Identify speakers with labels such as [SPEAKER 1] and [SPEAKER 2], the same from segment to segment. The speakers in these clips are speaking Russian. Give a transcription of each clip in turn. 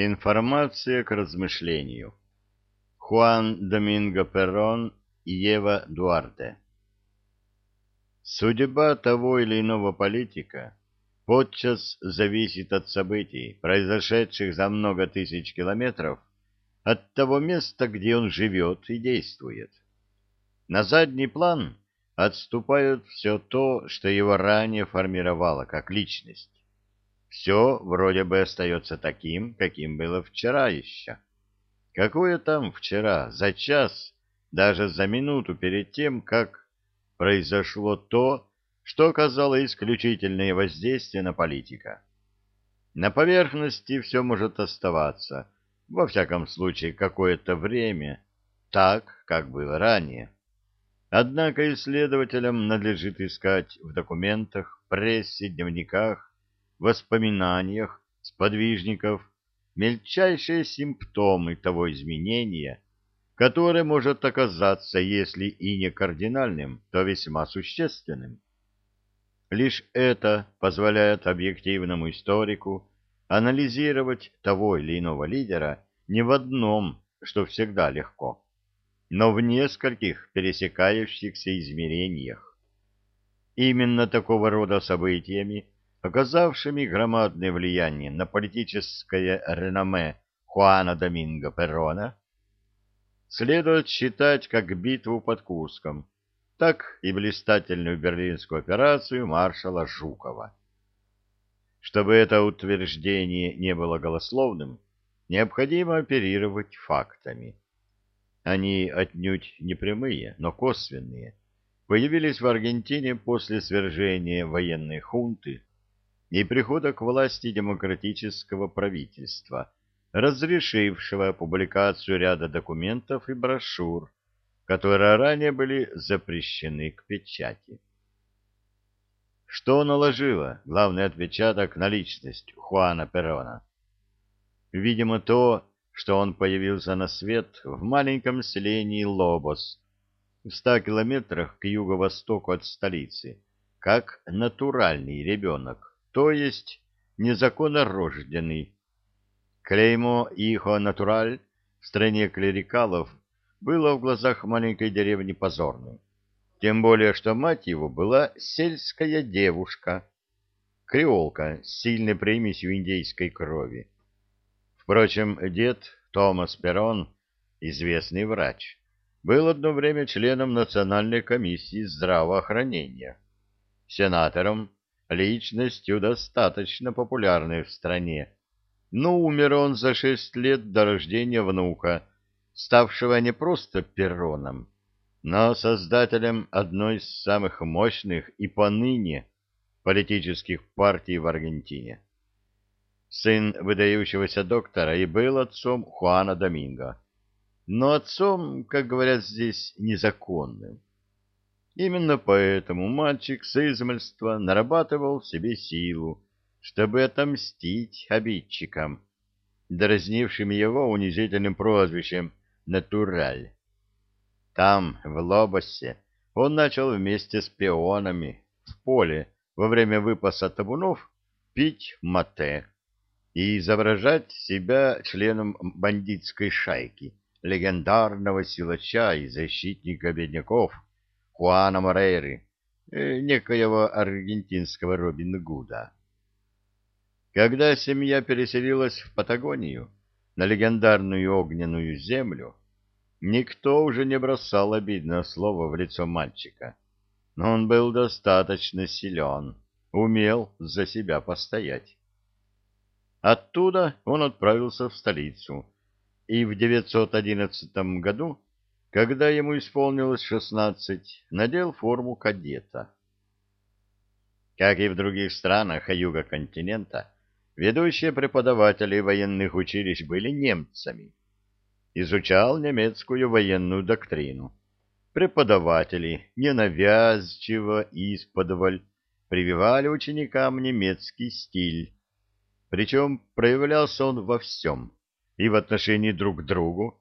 [SPEAKER 1] Информация к размышлению. Хуан Доминго Перрон и Ева Дуарте. Судьба того или иного политика подчас зависит от событий, произошедших за много тысяч километров от того места, где он живет и действует. На задний план отступает все то, что его ранее формировало как личность все вроде бы остается таким, каким было вчера еще. Какое там вчера, за час, даже за минуту перед тем, как произошло то, что оказало исключительное воздействие на политика. На поверхности все может оставаться, во всяком случае, какое-то время, так, как было ранее. Однако исследователям надлежит искать в документах, прессе, дневниках, воспоминаниях сподвижников мельчайшие симптомы того изменения, которое может оказаться, если и не кардинальным, то весьма существенным. Лишь это позволяет объективному историку анализировать того или иного лидера не в одном, что всегда легко, но в нескольких пересекающихся измерениях. Именно такого рода событиями оказавшими громадное влияние на политическое реноме Хуана Доминго Перрона, следует считать как битву под Курском, так и блистательную берлинскую операцию маршала Жукова. Чтобы это утверждение не было голословным, необходимо оперировать фактами. Они отнюдь не прямые, но косвенные, появились в Аргентине после свержения военной хунты и прихода к власти демократического правительства, разрешившего публикацию ряда документов и брошюр, которые ранее были запрещены к печати. Что наложило главный отпечаток на личность Хуана Перона? Видимо, то, что он появился на свет в маленьком селении Лобос, в ста километрах к юго-востоку от столицы, как натуральный ребенок, то есть незаконно рожденный. Клеймо «Ихо натураль» в стране клерикалов было в глазах маленькой деревни позорным. Тем более, что мать его была сельская девушка, креолка с сильной примесью индейской крови. Впрочем, дед Томас Перрон, известный врач, был одно время членом Национальной комиссии здравоохранения, сенатором личностью достаточно популярной в стране, но умер он за шесть лет до рождения внука, ставшего не просто перроном, но создателем одной из самых мощных и поныне политических партий в Аргентине. Сын выдающегося доктора и был отцом Хуана Доминго, но отцом, как говорят здесь, незаконным. Именно поэтому мальчик с измальства нарабатывал в себе силу, чтобы отомстить обидчикам, дразнившим его унизительным прозвищем «Натураль». Там, в Лобосе, он начал вместе с пионами в поле во время выпаса табунов пить мате и изображать себя членом бандитской шайки, легендарного силача и защитника бедняков – Хуана Морейры, э, некоего аргентинского Робин Гуда. Когда семья переселилась в Патагонию, на легендарную огненную землю, никто уже не бросал обидное слово в лицо мальчика. Но он был достаточно силен, умел за себя постоять. Оттуда он отправился в столицу, и в 911 году когда ему исполнилось шестнадцать, надел форму кадета. Как и в других странах юга континента, ведущие преподаватели военных училищ были немцами. Изучал немецкую военную доктрину. Преподаватели ненавязчиво исподволь прививали ученикам немецкий стиль. Причем проявлялся он во всем, и в отношении друг к другу,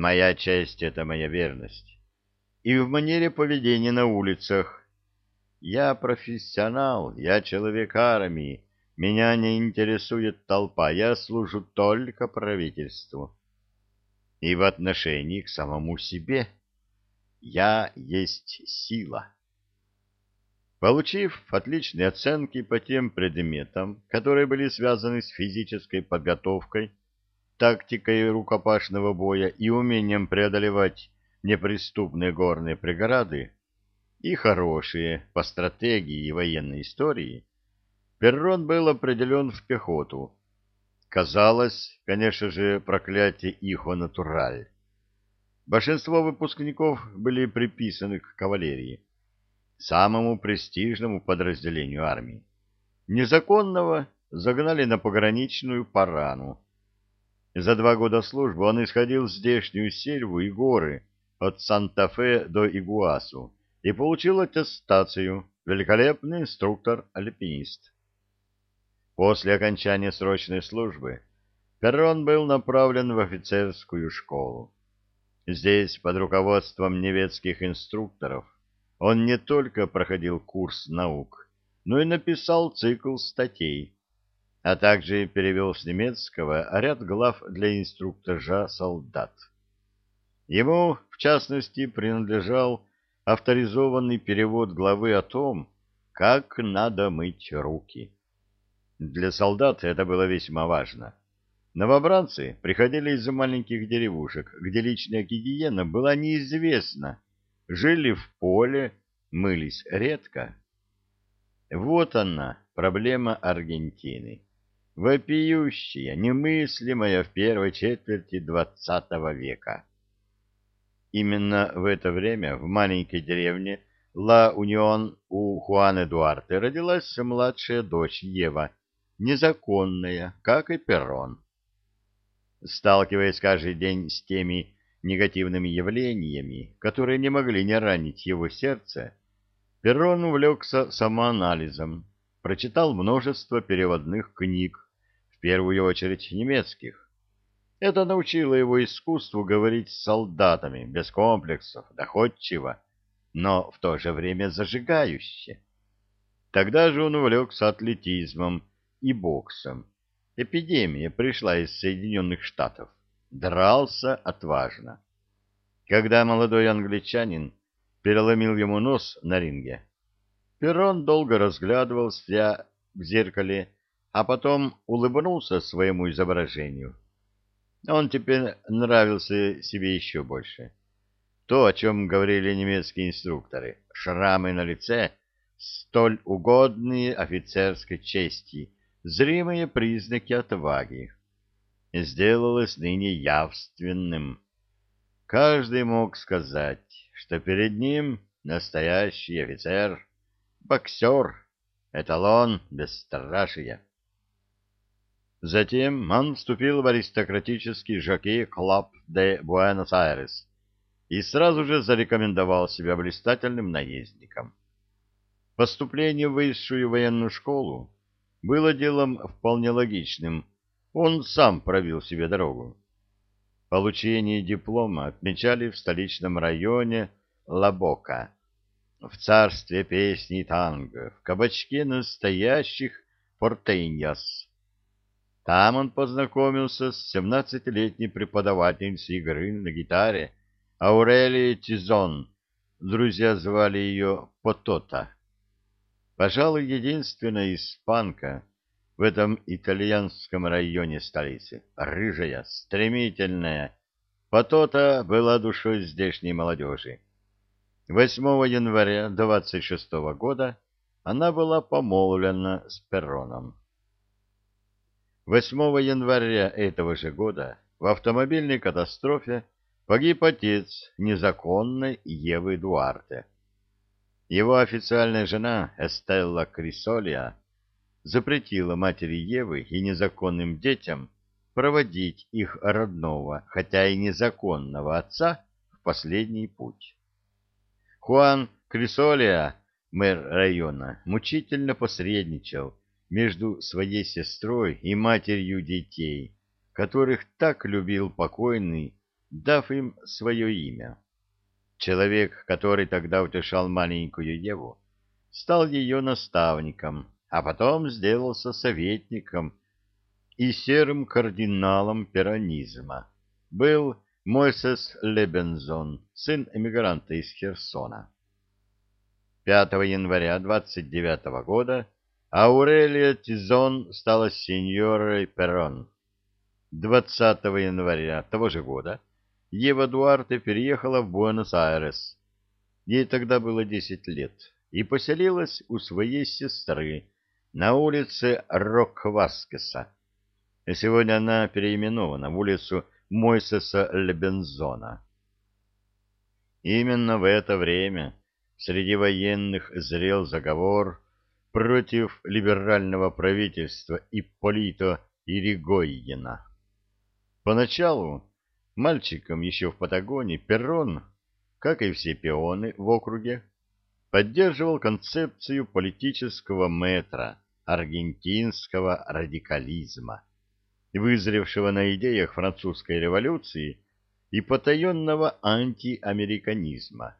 [SPEAKER 1] Моя честь — это моя верность. И в манере поведения на улицах. Я профессионал, я человек армии, меня не интересует толпа, я служу только правительству. И в отношении к самому себе я есть сила. Получив отличные оценки по тем предметам, которые были связаны с физической подготовкой, тактикой рукопашного боя и умением преодолевать неприступные горные преграды, и хорошие по стратегии и военной истории, Перрон был определен в пехоту. Казалось, конечно же, проклятие ихо натураль. Большинство выпускников были приписаны к кавалерии, самому престижному подразделению армии. Незаконного загнали на пограничную парану. За два года службы он исходил здешнюю сельву и горы от Санта-Фе до Игуасу и получил аттестацию «Великолепный инструктор-альпинист». После окончания срочной службы Перрон был направлен в офицерскую школу. Здесь, под руководством немецких инструкторов, он не только проходил курс наук, но и написал цикл статей, а также перевел с немецкого ряд глав для инструктажа солдат. Ему, в частности, принадлежал авторизованный перевод главы о том, как надо мыть руки. Для солдат это было весьма важно. Новобранцы приходили из маленьких деревушек, где личная гигиена была неизвестна, жили в поле, мылись редко. Вот она, проблема Аргентины. Вопиющая, немыслимая в первой четверти двадцатого века. Именно в это время в маленькой деревне Ла Унион у Хуаны Дуарте родилась младшая дочь Ева, незаконная, как и Перрон. Сталкиваясь каждый день с теми негативными явлениями, которые не могли не ранить его сердце, Перрон увлекся самоанализом, прочитал множество переводных книг, в первую очередь немецких. Это научило его искусству говорить с солдатами, без комплексов, доходчиво, но в то же время зажигающе. Тогда же он увлекся атлетизмом и боксом. Эпидемия пришла из Соединенных Штатов. Дрался отважно. Когда молодой англичанин переломил ему нос на ринге. Перрон долго разглядывал себя в зеркале, а потом улыбнулся своему изображению. Он теперь нравился себе еще больше. То, о чем говорили немецкие инструкторы, шрамы на лице, столь угодные офицерской чести, зримые признаки отваги, сделалось ныне явственным. Каждый мог сказать, что перед ним настоящий офицер, боксер, эталон бесстрашия. Затем он вступил в аристократический жокей клуб де Буэнос-Айрес и сразу же зарекомендовал себя блистательным наездником. Поступление в высшую военную школу было делом вполне логичным, он сам пробил себе дорогу. Получение диплома отмечали в столичном районе Лабока, в царстве песни танго, в кабачке настоящих портейньяс. Там он познакомился с семнадцатилетней преподавательницей игры на гитаре Аурелией Тизон. Друзья звали ее Потота. Пожалуй, единственная испанка в этом итальянском районе столицы. Рыжая, стремительная. Потота была душой здешней молодежи. 8 января 26 года она была помолвлена с Перроном. 8 января этого же года в автомобильной катастрофе погиб отец незаконной Евы Дуарте. Его официальная жена Эстелла Крисолия запретила матери Евы и незаконным детям проводить их родного, хотя и незаконного отца в последний путь. Хуан Крисолия, мэр района, мучительно посредничал между своей сестрой и матерью детей, которых так любил покойный, дав им свое имя. Человек, который тогда утешал маленькую Еву, стал ее наставником, а потом сделался советником и серым кардиналом перонизма. Был Мойсес Лебензон, сын эмигранта из Херсона. 5 января 29 года Аурелия Тизон стала сеньорой Перрон. 20 января того же года Ева Дуарте переехала в Буэнос-Айрес. Ей тогда было 10 лет и поселилась у своей сестры на улице Рок-Васкеса. Сегодня она переименована в улицу Мойсеса Лебензона. Именно в это время среди военных зрел заговор против либерального правительства Ипполито Иригойена. Поначалу мальчиком еще в Патагонии Перрон, как и все пионы в округе, поддерживал концепцию политического метра аргентинского радикализма, вызревшего на идеях французской революции и потаенного антиамериканизма.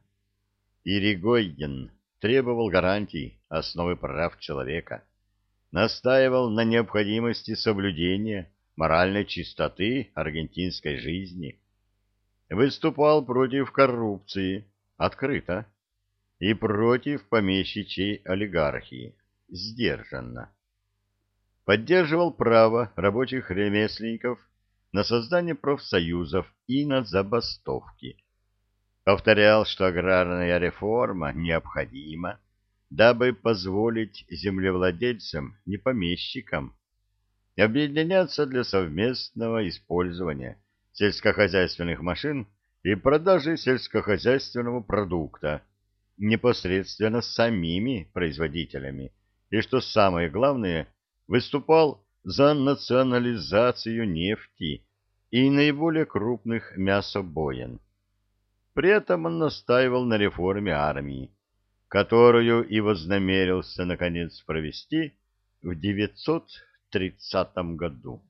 [SPEAKER 1] Иригойген требовал гарантий основы прав человека, настаивал на необходимости соблюдения моральной чистоты аргентинской жизни, выступал против коррупции открыто и против помещичьей олигархии сдержанно. Поддерживал право рабочих ремесленников на создание профсоюзов и на забастовки. Повторял, что аграрная реформа необходима, дабы позволить землевладельцам, не помещикам, объединяться для совместного использования сельскохозяйственных машин и продажи сельскохозяйственного продукта непосредственно самими производителями, и, что самое главное, выступал за национализацию нефти и наиболее крупных мясобоин. При этом он настаивал на реформе армии, которую и вознамерился, наконец, провести в 930 году.